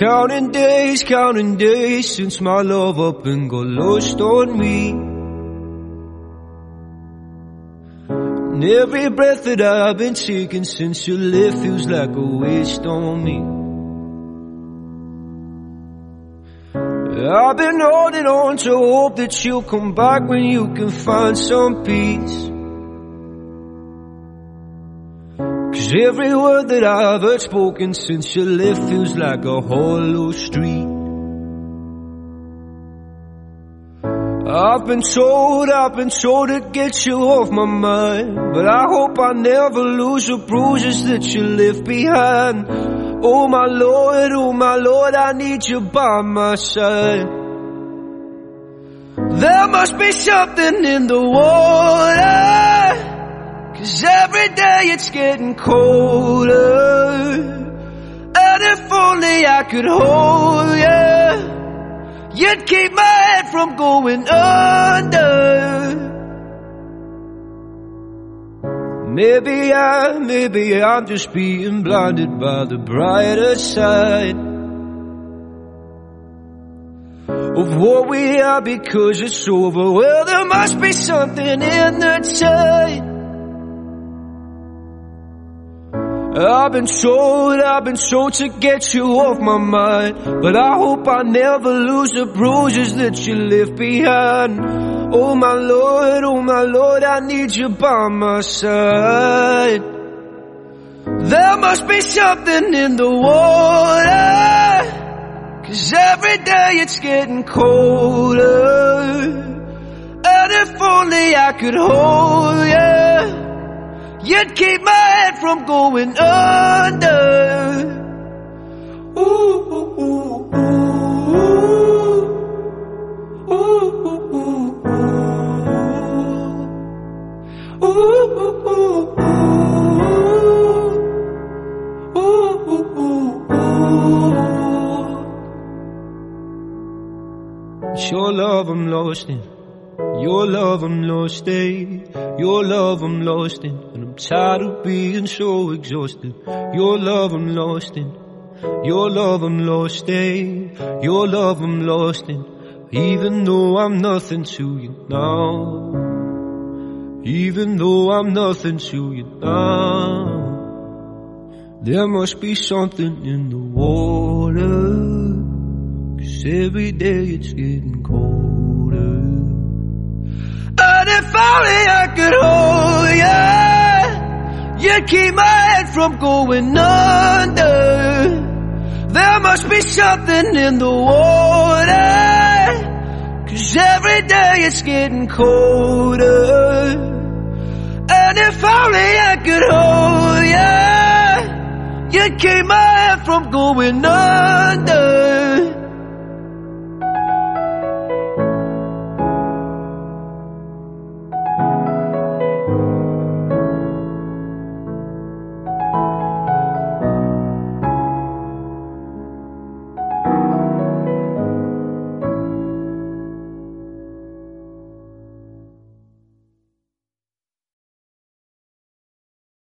Counting days, counting days since my love up and got lost on me. And every breath that I've been taking since you left feels like a waste on me. I've been holding on to hope that you'll come back when you can find some peace. Cause every word that I've heard spoken since you left feels like a hollow street. I've been told, I've been told to get you off my mind. But I hope I never lose the bruises that you left behind. Oh my Lord, oh my Lord, I need you by my side. There must be something in the water. Cause every day it's getting colder. And if only I could hold you. You'd keep my head from going under. Maybe I, maybe I'm just being blinded by the brighter side of what we are because it's over. Well, there must be something in the tide. I've been told, I've been told to get you off my mind. But I hope I never lose the bruises that you left behind. Oh my Lord, oh my Lord, I need you by my side. There must be something in the water. Cause every day it's getting colder. And if only I could hold you. You'd keep my head from going under. Ooh, ooh, ooh, ooh. Ooh, ooh, ooh. Ooh, ooh, ooh, ooh. Ooh, ooh, ooh, ooh. It's your love I'm lost in. Your love I'm lost in, your love I'm lost in, and I'm tired of being so exhausted. Your love I'm lost in, your love I'm lost in, your love I'm lost in, even though I'm nothing to you now. Even though I'm nothing to you now. There must be something in the water, cause every day it's getting colder. And if only I you, you'd keep my head from going under. There must be something in the water, cause every day it's getting colder. And if only I could hold you, you'd keep my head from going under.